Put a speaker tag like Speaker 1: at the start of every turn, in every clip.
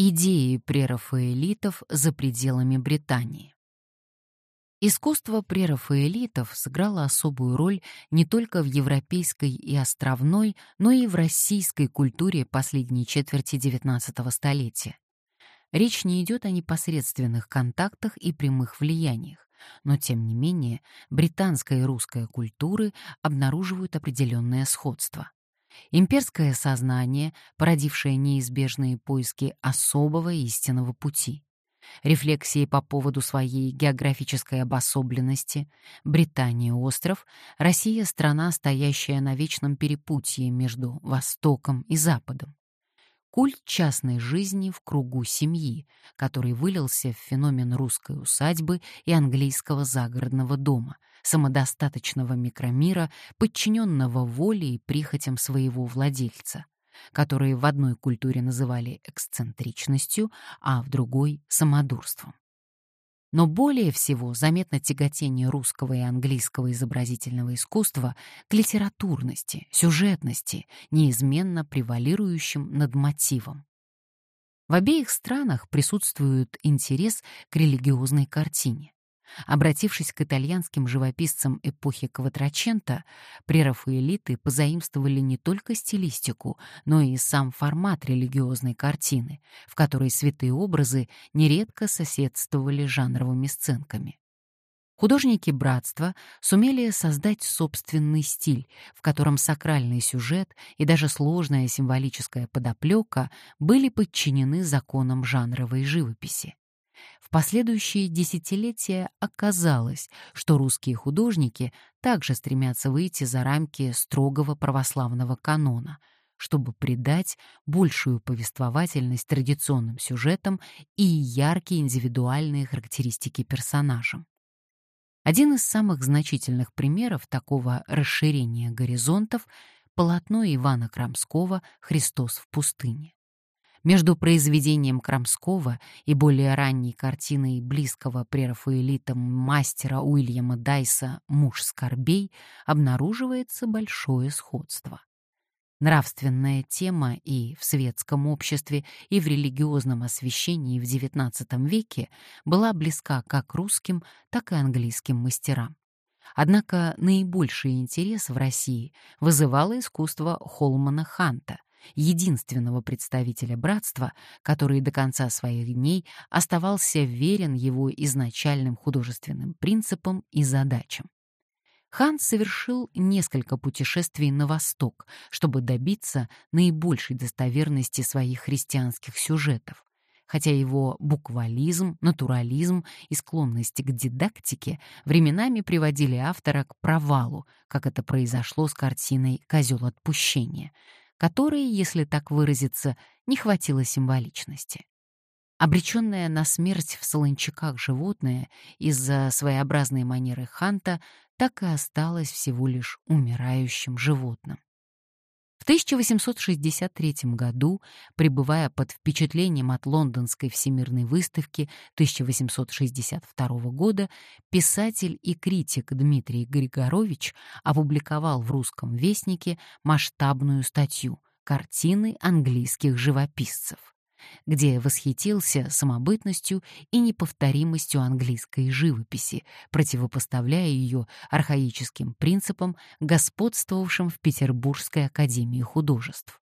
Speaker 1: Идеи прерафаэлитов за пределами Британии. Искусство прерафаэлитов сыграло особую роль не только в европейской и островной, но и в российской культуре последней четверти XIX столетия. Речь не идет о непосредственных контактах и прямых влияниях, но тем не менее британская и русская культуры обнаруживают определенное сходство. Имперское сознание, породившее неизбежные поиски особого истинного пути. Рефлексии по поводу своей географической обособленности, Британия — остров, Россия — страна, стоящая на вечном перепутье между Востоком и Западом культ частной жизни в кругу семьи, который вылился в феномен русской усадьбы и английского загородного дома, самодостаточного микромира, подчиненного воле и прихотям своего владельца, которые в одной культуре называли эксцентричностью, а в другой — самодурством. Но более всего заметно тяготение русского и английского изобразительного искусства к литературности, сюжетности, неизменно превалирующим над мотивом. В обеих странах присутствует интерес к религиозной картине. Обратившись к итальянским живописцам эпохи Кватраченто, прерафаэлиты позаимствовали не только стилистику, но и сам формат религиозной картины, в которой святые образы нередко соседствовали жанровыми сценками. Художники братства сумели создать собственный стиль, в котором сакральный сюжет и даже сложная символическая подоплека были подчинены законам жанровой живописи. В последующие десятилетия оказалось, что русские художники также стремятся выйти за рамки строгого православного канона, чтобы придать большую повествовательность традиционным сюжетам и яркие индивидуальные характеристики персонажам. Один из самых значительных примеров такого расширения горизонтов — полотно Ивана Крамского «Христос в пустыне». Между произведением Крамского и более ранней картиной близкого прерафаэлитам мастера Уильяма Дайса «Муж скорбей» обнаруживается большое сходство. Нравственная тема и в светском обществе, и в религиозном освещении в XIX веке была близка как русским, так и английским мастерам. Однако наибольший интерес в России вызывало искусство Холмана Ханта, единственного представителя братства, который до конца своих дней оставался верен его изначальным художественным принципам и задачам. Хан совершил несколько путешествий на восток, чтобы добиться наибольшей достоверности своих христианских сюжетов, хотя его буквализм, натурализм и склонность к дидактике временами приводили автора к провалу, как это произошло с картиной «Козел отпущения», которой, если так выразиться, не хватило символичности. Обреченное на смерть в солончаках животное из-за своеобразной манеры Ханта так и осталось всего лишь умирающим животным. В 1863 году, пребывая под впечатлением от лондонской всемирной выставки 1862 года, писатель и критик Дмитрий Григорович опубликовал в «Русском вестнике» масштабную статью «Картины английских живописцев» где восхитился самобытностью и неповторимостью английской живописи, противопоставляя ее архаическим принципам, господствовавшим в Петербургской академии художеств.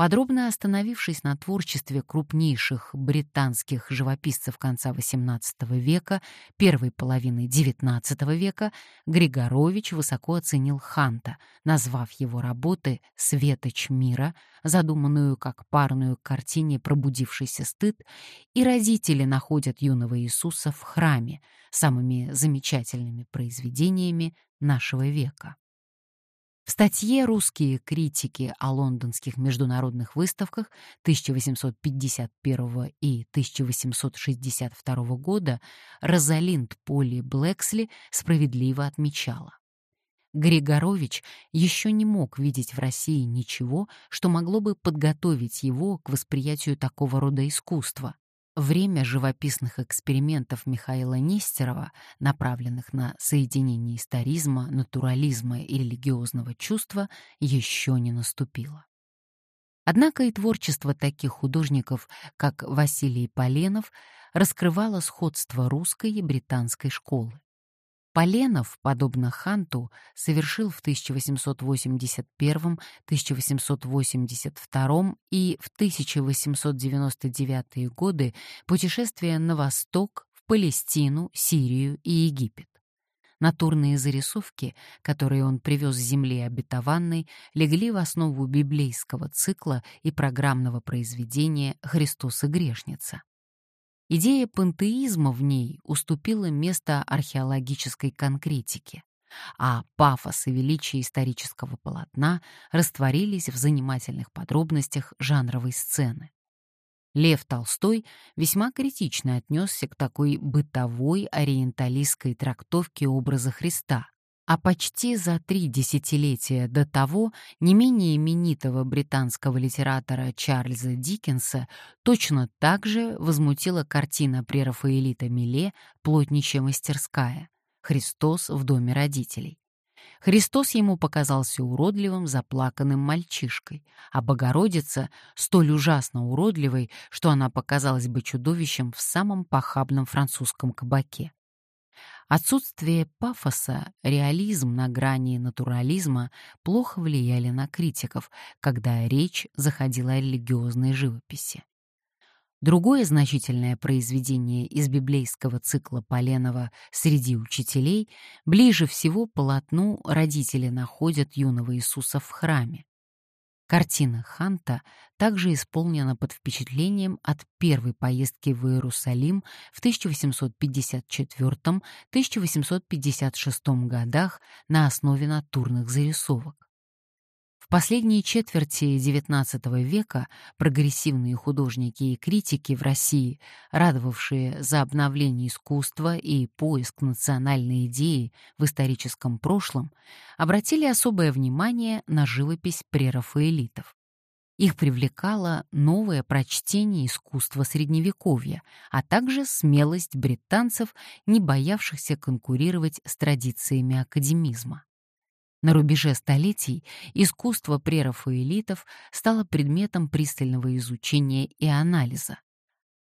Speaker 1: Подробно остановившись на творчестве крупнейших британских живописцев конца XVIII века, первой половины XIX века, Григорович высоко оценил Ханта, назвав его работы «Светоч мира», задуманную как парную к картине «Пробудившийся стыд», и родители находят юного Иисуса в храме, самыми замечательными произведениями нашего века. Статье «Русские критики о лондонских международных выставках 1851 и 1862 года Розалинд Поли Блэксли справедливо отмечала. Григорович еще не мог видеть в России ничего, что могло бы подготовить его к восприятию такого рода искусства, Время живописных экспериментов Михаила Нестерова, направленных на соединение историзма, натурализма и религиозного чувства, еще не наступило. Однако и творчество таких художников, как Василий Поленов, раскрывало сходство русской и британской школы. Поленов, подобно Ханту, совершил в 1881, 1882 и в 1899 годы путешествия на восток, в Палестину, Сирию и Египет. Натурные зарисовки, которые он привез с земли обетованной, легли в основу библейского цикла и программного произведения «Христос и грешница». Идея пантеизма в ней уступила место археологической конкретике, а пафос и величие исторического полотна растворились в занимательных подробностях жанровой сцены. Лев Толстой весьма критично отнесся к такой бытовой ориенталистской трактовке образа Христа, а почти за три десятилетия до того не менее именитого британского литератора Чарльза Диккенса точно так же возмутила картина прерафаэлита Миле «Плотничья мастерская» «Христос в доме родителей». Христос ему показался уродливым, заплаканным мальчишкой, а Богородица — столь ужасно уродливой, что она показалась бы чудовищем в самом похабном французском кабаке. Отсутствие пафоса, реализм на грани натурализма плохо влияли на критиков, когда речь заходила о религиозной живописи. Другое значительное произведение из библейского цикла Поленова «Среди учителей» ближе всего полотну родители находят юного Иисуса в храме. Картина Ханта также исполнена под впечатлением от первой поездки в Иерусалим в 1854-1856 годах на основе натурных зарисовок последние четверти XIX века прогрессивные художники и критики в России, радовавшие за обновление искусства и поиск национальной идеи в историческом прошлом, обратили особое внимание на живопись прерафаэлитов. Их привлекало новое прочтение искусства Средневековья, а также смелость британцев, не боявшихся конкурировать с традициями академизма. На рубеже столетий искусство прерафаэлитов стало предметом пристального изучения и анализа.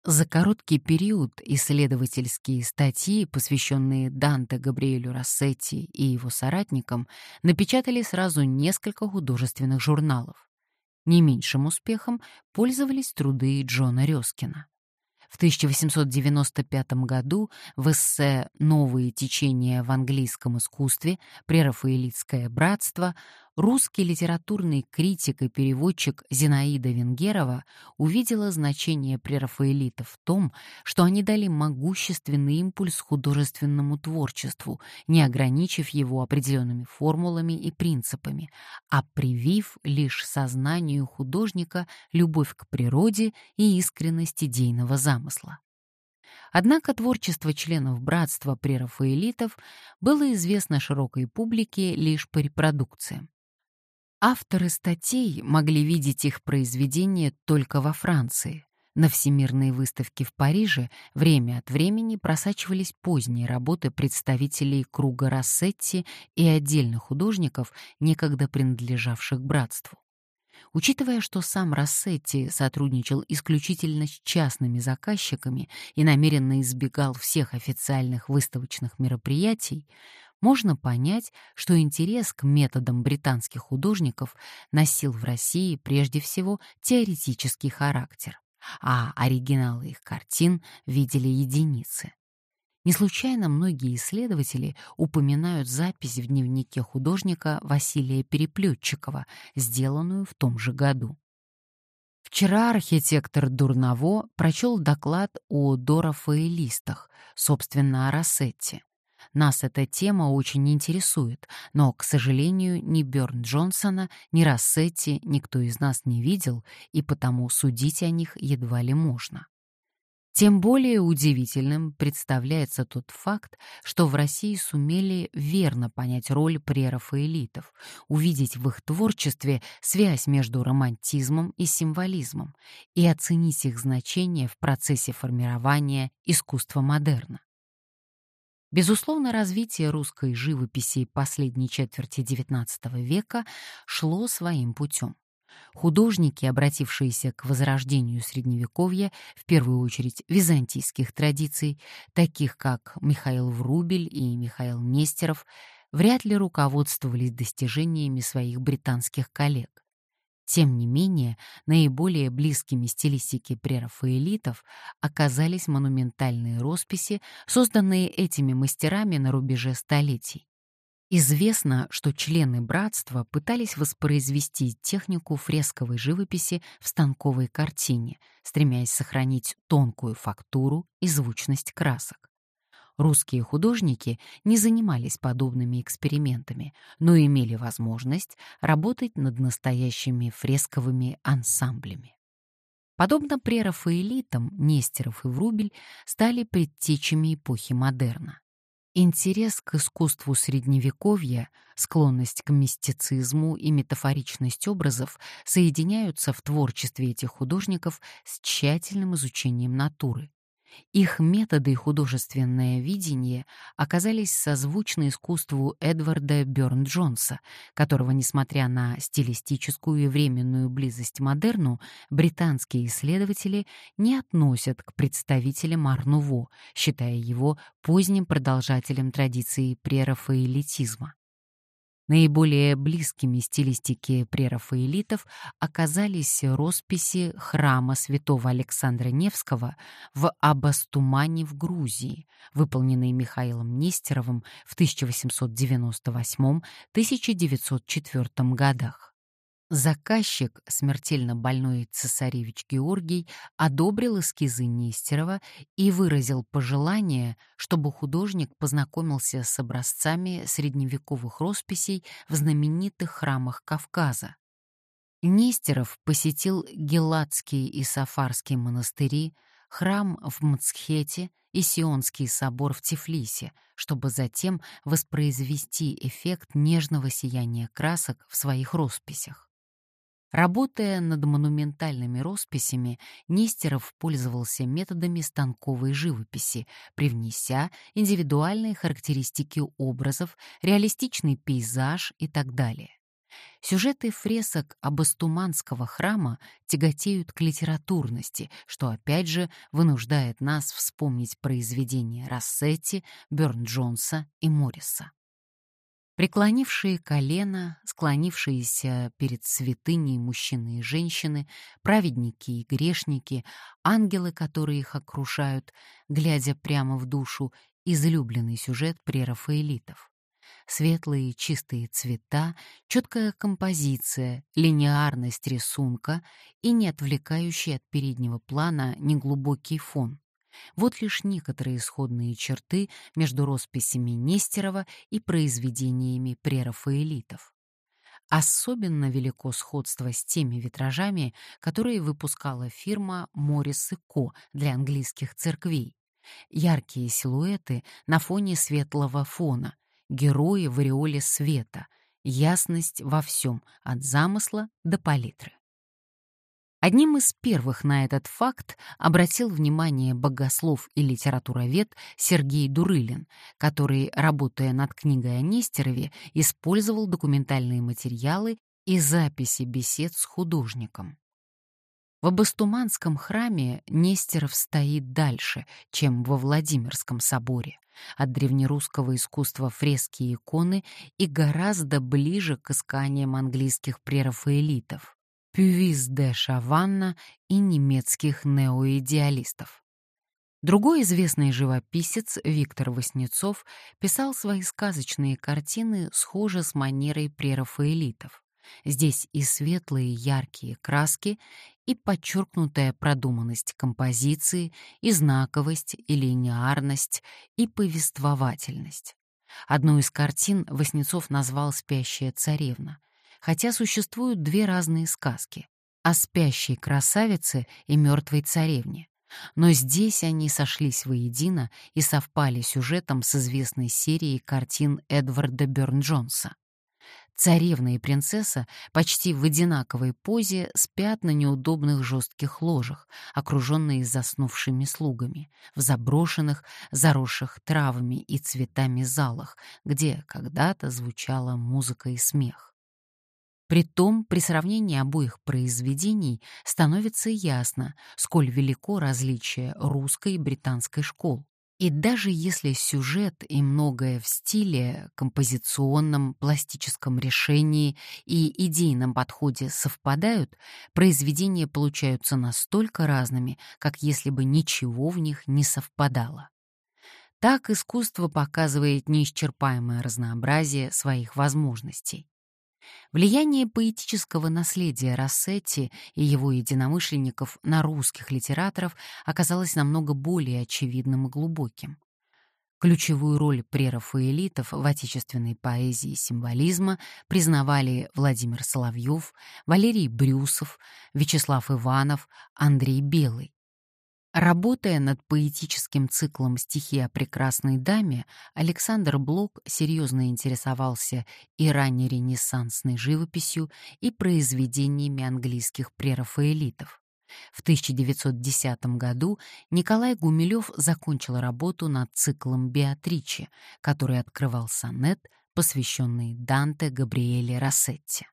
Speaker 1: За короткий период исследовательские статьи, посвященные Данте Габриэлю Рассетти и его соратникам, напечатали сразу несколько художественных журналов. Не меньшим успехом пользовались труды Джона Рёскина. В 1895 году в эссе «Новые течения в английском искусстве. Прерафаэлитское братство» русский литературный критик и переводчик Зинаида Венгерова увидела значение прерафаэлита в том, что они дали могущественный импульс художественному творчеству, не ограничив его определенными формулами и принципами, а привив лишь сознанию художника любовь к природе и искренность идейного замысла. Однако творчество членов братства прерафаэлитов было известно широкой публике лишь по репродукциям. Авторы статей могли видеть их произведения только во Франции. На всемирные выставки в Париже время от времени просачивались поздние работы представителей круга Рассетти и отдельных художников, некогда принадлежавших братству. Учитывая, что сам Рассетти сотрудничал исключительно с частными заказчиками и намеренно избегал всех официальных выставочных мероприятий, можно понять, что интерес к методам британских художников носил в России прежде всего теоретический характер, а оригиналы их картин видели единицы. Не случайно многие исследователи упоминают запись в дневнике художника Василия Переплетчикова, сделанную в том же году. Вчера архитектор Дурново прочел доклад о дорофаэлистах, собственно, о Рассетте. Нас эта тема очень интересует, но, к сожалению, ни Бёрн Джонсона, ни Рассетти никто из нас не видел, и потому судить о них едва ли можно. Тем более удивительным представляется тот факт, что в России сумели верно понять роль прерафаэлитов, увидеть в их творчестве связь между романтизмом и символизмом и оценить их значение в процессе формирования искусства модерна. Безусловно, развитие русской живописи последней четверти XIX века шло своим путем. Художники, обратившиеся к возрождению Средневековья, в первую очередь византийских традиций, таких как Михаил Врубель и Михаил Нестеров, вряд ли руководствовались достижениями своих британских коллег. Тем не менее, наиболее близкими стилистике прерафаэлитов оказались монументальные росписи, созданные этими мастерами на рубеже столетий. Известно, что члены братства пытались воспроизвести технику фресковой живописи в станковой картине, стремясь сохранить тонкую фактуру и звучность красок. Русские художники не занимались подобными экспериментами, но имели возможность работать над настоящими фресковыми ансамблями. Подобно прерафаэлитам, Нестеров и Врубель стали предтечами эпохи модерна. Интерес к искусству Средневековья, склонность к мистицизму и метафоричность образов соединяются в творчестве этих художников с тщательным изучением натуры. Их методы и художественное видение оказались созвучны искусству Эдварда Бёрн-Джонса, которого, несмотря на стилистическую и временную близость модерну, британские исследователи не относят к представителям Арнуво, считая его поздним продолжателем традиции прерафаэлитизма. Наиболее близкими стилистике прерафаэлитов оказались росписи храма святого Александра Невского в Абастумане в Грузии, выполненные Михаилом Нестеровым в 1898-1904 годах. Заказчик, смертельно больной цесаревич Георгий, одобрил эскизы Нестерова и выразил пожелание, чтобы художник познакомился с образцами средневековых росписей в знаменитых храмах Кавказа. Нестеров посетил Геладский и Сафарский монастыри, храм в Мцхете и Сионский собор в Тифлисе, чтобы затем воспроизвести эффект нежного сияния красок в своих росписях. Работая над монументальными росписями, Нестеров пользовался методами станковой живописи, привнеся индивидуальные характеристики образов, реалистичный пейзаж и так далее. Сюжеты фресок Абастуманского храма тяготеют к литературности, что опять же вынуждает нас вспомнить произведения Рассетти, Бёрн-Джонса и Морриса. Преклонившие колено, склонившиеся перед святыней мужчины и женщины, праведники и грешники, ангелы, которые их окружают, глядя прямо в душу, излюбленный сюжет прерафаэлитов. Светлые чистые цвета, четкая композиция, линеарность рисунка и не отвлекающий от переднего плана неглубокий фон. Вот лишь некоторые исходные черты между росписями Нестерова и произведениями прерафаэлитов. Особенно велико сходство с теми витражами, которые выпускала фирма Моррис и Ко для английских церквей. Яркие силуэты на фоне светлого фона, герои в ореоле света, ясность во всем, от замысла до палитры. Одним из первых на этот факт обратил внимание богослов и литературовед Сергей Дурылин, который, работая над книгой о Нестерове, использовал документальные материалы и записи бесед с художником. В Абастуманском храме Нестеров стоит дальше, чем во Владимирском соборе, от древнерусского искусства фрески и иконы и гораздо ближе к исканиям английских прерафаэлитов. Пювиз де Шаванна и немецких неоидеалистов. Другой известный живописец Виктор Васнецов писал свои сказочные картины схоже с манерой прерафаэлитов. Здесь и светлые яркие краски, и подчеркнутая продуманность композиции, и знаковость, и линеарность, и повествовательность. Одну из картин Васнецов назвал «Спящая царевна», хотя существуют две разные сказки — о спящей красавице и мертвой царевне. Но здесь они сошлись воедино и совпали сюжетом с известной серией картин Эдварда Бёрн-Джонса. Царевна и принцесса почти в одинаковой позе спят на неудобных жестких ложах, окруженные заснувшими слугами, в заброшенных, заросших травами и цветами залах, где когда-то звучала музыка и смех. Притом, при сравнении обоих произведений становится ясно, сколь велико различие русской и британской школ. И даже если сюжет и многое в стиле, композиционном, пластическом решении и идейном подходе совпадают, произведения получаются настолько разными, как если бы ничего в них не совпадало. Так искусство показывает неисчерпаемое разнообразие своих возможностей. Влияние поэтического наследия Рассетти и его единомышленников на русских литераторов оказалось намного более очевидным и глубоким. Ключевую роль прерафаэлитов в отечественной поэзии символизма признавали Владимир Соловьев, Валерий Брюсов, Вячеслав Иванов, Андрей Белый. Работая над поэтическим циклом «Стихи о прекрасной даме», Александр Блок серьезно интересовался и раннеренессансной живописью, и произведениями английских прерафаэлитов. В 1910 году Николай Гумилев закончил работу над циклом «Беатриче», который открывал сонет, посвященный Данте Габриэле Рассетти.